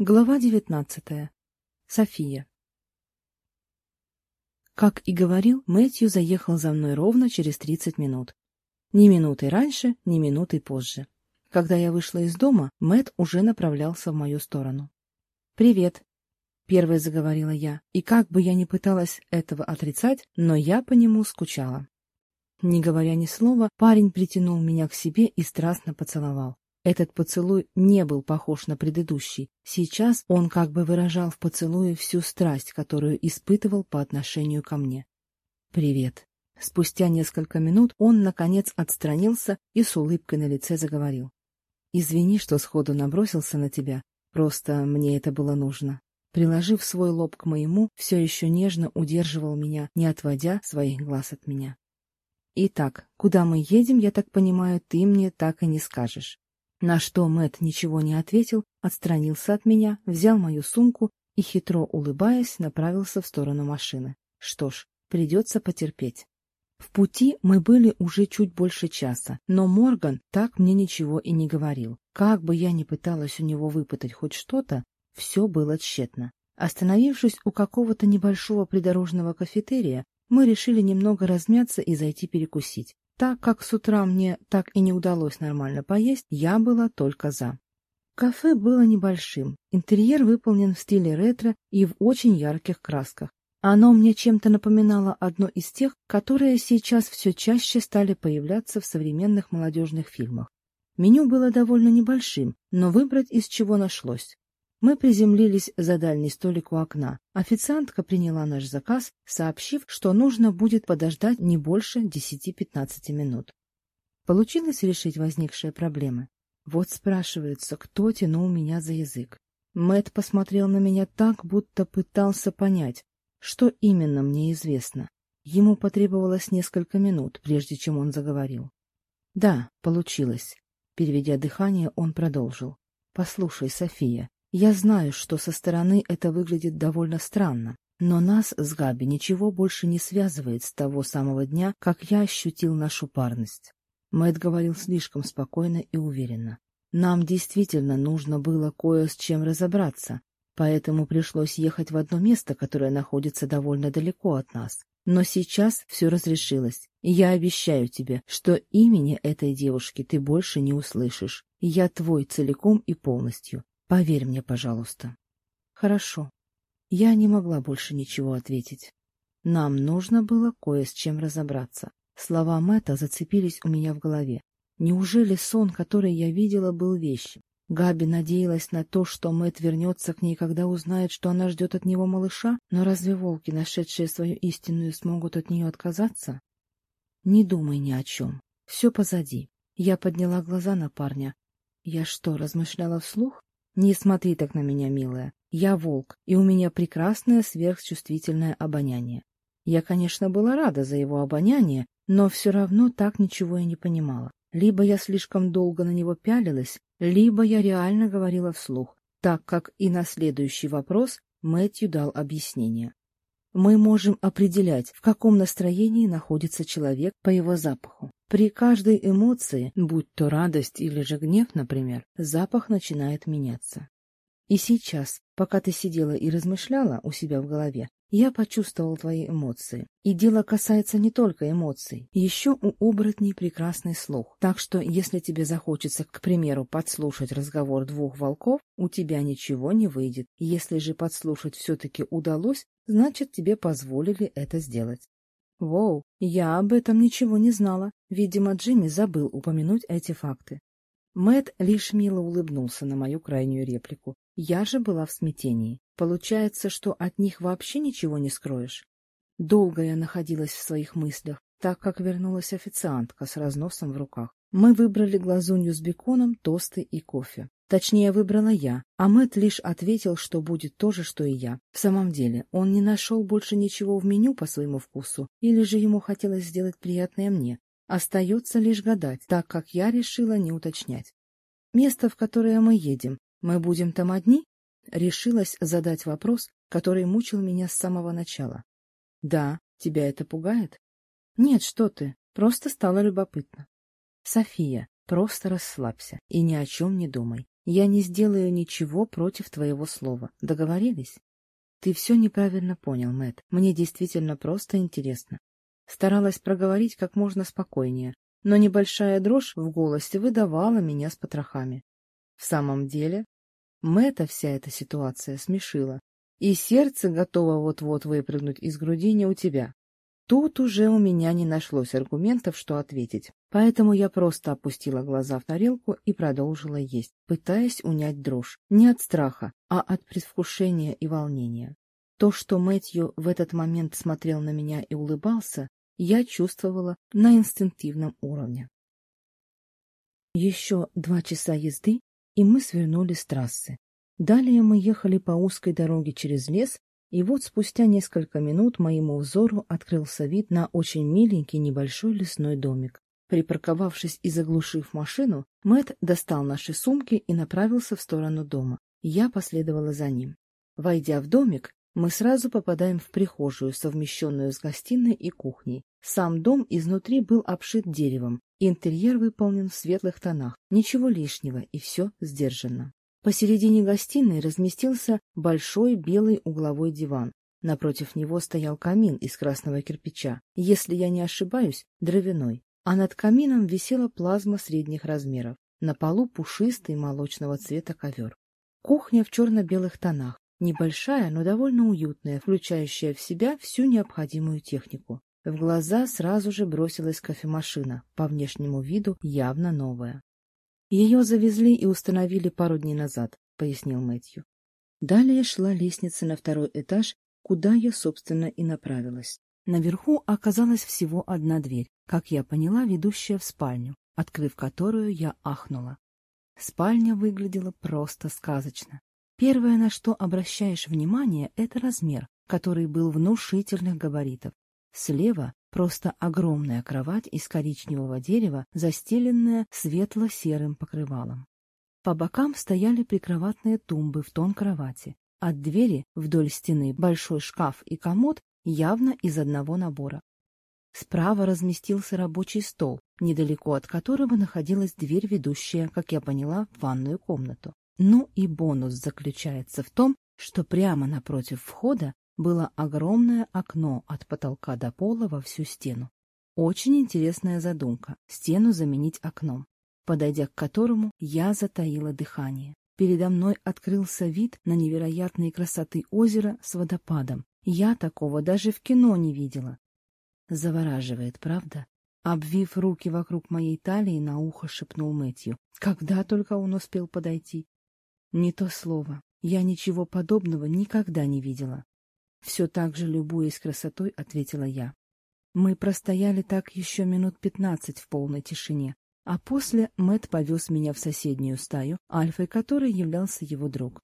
Глава девятнадцатая. София. Как и говорил, Мэтью заехал за мной ровно через тридцать минут. Ни минуты раньше, ни минуты позже. Когда я вышла из дома, Мэт уже направлялся в мою сторону. «Привет», — первой заговорила я, и как бы я ни пыталась этого отрицать, но я по нему скучала. Не говоря ни слова, парень притянул меня к себе и страстно поцеловал. Этот поцелуй не был похож на предыдущий. Сейчас он как бы выражал в поцелуе всю страсть, которую испытывал по отношению ко мне. «Привет». Спустя несколько минут он, наконец, отстранился и с улыбкой на лице заговорил. «Извини, что сходу набросился на тебя. Просто мне это было нужно». Приложив свой лоб к моему, все еще нежно удерживал меня, не отводя своих глаз от меня. «Итак, куда мы едем, я так понимаю, ты мне так и не скажешь. На что Мэт ничего не ответил, отстранился от меня, взял мою сумку и, хитро улыбаясь, направился в сторону машины. Что ж, придется потерпеть. В пути мы были уже чуть больше часа, но Морган так мне ничего и не говорил. Как бы я ни пыталась у него выпытать хоть что-то, все было тщетно. Остановившись у какого-то небольшого придорожного кафетерия, мы решили немного размяться и зайти перекусить. Так как с утра мне так и не удалось нормально поесть, я была только за. Кафе было небольшим, интерьер выполнен в стиле ретро и в очень ярких красках. Оно мне чем-то напоминало одно из тех, которые сейчас все чаще стали появляться в современных молодежных фильмах. Меню было довольно небольшим, но выбрать из чего нашлось. Мы приземлились за дальний столик у окна. Официантка приняла наш заказ, сообщив, что нужно будет подождать не больше 10-15 минут. Получилось решить возникшие проблемы. Вот спрашивается, кто тянул меня за язык. Мэт посмотрел на меня так, будто пытался понять, что именно мне известно. Ему потребовалось несколько минут, прежде чем он заговорил. «Да, получилось», — переведя дыхание, он продолжил. «Послушай, София, я знаю, что со стороны это выглядит довольно странно, но нас с Габи ничего больше не связывает с того самого дня, как я ощутил нашу парность. Мэтт говорил слишком спокойно и уверенно. Нам действительно нужно было кое с чем разобраться, поэтому пришлось ехать в одно место, которое находится довольно далеко от нас. Но сейчас все разрешилось, и я обещаю тебе, что имени этой девушки ты больше не услышишь. Я твой целиком и полностью поверь мне пожалуйста. Хорошо. Я не могла больше ничего ответить. Нам нужно было кое с чем разобраться. Слова мэтта зацепились у меня в голове. Неужели сон который я видела был вещим габи надеялась на то что мэт вернется к ней когда узнает что она ждет от него малыша? Но разве волки нашедшие свою истинную смогут от нее отказаться? Не думай ни о чем. Все позади. Я подняла глаза на парня. Я что размышляла вслух? Не смотри так на меня, милая. Я волк, и у меня прекрасное сверхчувствительное обоняние. Я, конечно, была рада за его обоняние, но все равно так ничего и не понимала. Либо я слишком долго на него пялилась, либо я реально говорила вслух, так как и на следующий вопрос Мэтью дал объяснение. Мы можем определять, в каком настроении находится человек по его запаху. При каждой эмоции, будь то радость или же гнев, например, запах начинает меняться. И сейчас, пока ты сидела и размышляла у себя в голове, я почувствовал твои эмоции. И дело касается не только эмоций. Еще у оборотней прекрасный слух. Так что, если тебе захочется, к примеру, подслушать разговор двух волков, у тебя ничего не выйдет. Если же подслушать все-таки удалось, значит, тебе позволили это сделать. Воу, я об этом ничего не знала. Видимо, Джимми забыл упомянуть эти факты. Мэтт лишь мило улыбнулся на мою крайнюю реплику. Я же была в смятении. Получается, что от них вообще ничего не скроешь. Долго я находилась в своих мыслях, так как вернулась официантка с разносом в руках. Мы выбрали глазунью с беконом, тосты и кофе. Точнее, выбрала я, а Мэтт лишь ответил, что будет то же, что и я. В самом деле, он не нашел больше ничего в меню по своему вкусу, или же ему хотелось сделать приятное мне. Остается лишь гадать, так как я решила не уточнять. «Место, в которое мы едем, мы будем там одни?» Решилась задать вопрос, который мучил меня с самого начала. «Да, тебя это пугает?» «Нет, что ты, просто стало любопытно». «София, просто расслабься и ни о чем не думай. Я не сделаю ничего против твоего слова. Договорились? Ты все неправильно понял, Мэт. Мне действительно просто интересно. Старалась проговорить как можно спокойнее, но небольшая дрожь в голосе выдавала меня с потрохами. В самом деле, Мэтта вся эта ситуация смешила, и сердце готово вот-вот выпрыгнуть из груди не у тебя, Тут уже у меня не нашлось аргументов, что ответить, поэтому я просто опустила глаза в тарелку и продолжила есть, пытаясь унять дрожь, не от страха, а от предвкушения и волнения. То, что Мэтью в этот момент смотрел на меня и улыбался, я чувствовала на инстинктивном уровне. Еще два часа езды, и мы свернули с трассы. Далее мы ехали по узкой дороге через лес, и вот спустя несколько минут моему взору открылся вид на очень миленький небольшой лесной домик. Припарковавшись и заглушив машину, Мэт достал наши сумки и направился в сторону дома. Я последовала за ним. Войдя в домик, мы сразу попадаем в прихожую, совмещенную с гостиной и кухней. Сам дом изнутри был обшит деревом, интерьер выполнен в светлых тонах, ничего лишнего и все сдержанно. Посередине гостиной разместился большой белый угловой диван. Напротив него стоял камин из красного кирпича, если я не ошибаюсь, дровяной, а над камином висела плазма средних размеров. На полу пушистый молочного цвета ковер. Кухня в черно-белых тонах, небольшая, но довольно уютная, включающая в себя всю необходимую технику. В глаза сразу же бросилась кофемашина, по внешнему виду явно новая. Ее завезли и установили пару дней назад, пояснил Мэтью. Далее шла лестница на второй этаж, куда я, собственно, и направилась. Наверху оказалась всего одна дверь, как я поняла, ведущая в спальню, открыв которую я ахнула. Спальня выглядела просто сказочно. Первое, на что обращаешь внимание, это размер, который был внушительных габаритов. Слева просто огромная кровать из коричневого дерева, застеленная светло-серым покрывалом. По бокам стояли прикроватные тумбы в тон кровати. От двери вдоль стены большой шкаф и комод явно из одного набора. Справа разместился рабочий стол, недалеко от которого находилась дверь, ведущая, как я поняла, в ванную комнату. Ну и бонус заключается в том, что прямо напротив входа было огромное окно от потолка до пола во всю стену. Очень интересная задумка — стену заменить окном, подойдя к которому я затаила дыхание. Передо мной открылся вид на невероятные красоты озера с водопадом. Я такого даже в кино не видела. Завораживает, правда? Обвив руки вокруг моей талии, на ухо шепнул Мэтью. Когда только он успел подойти? Не то слово. Я ничего подобного никогда не видела. Все так же, любуясь красотой, ответила я. Мы простояли так еще минут пятнадцать в полной тишине, а после Мэт повез меня в соседнюю стаю, альфой которой являлся его друг.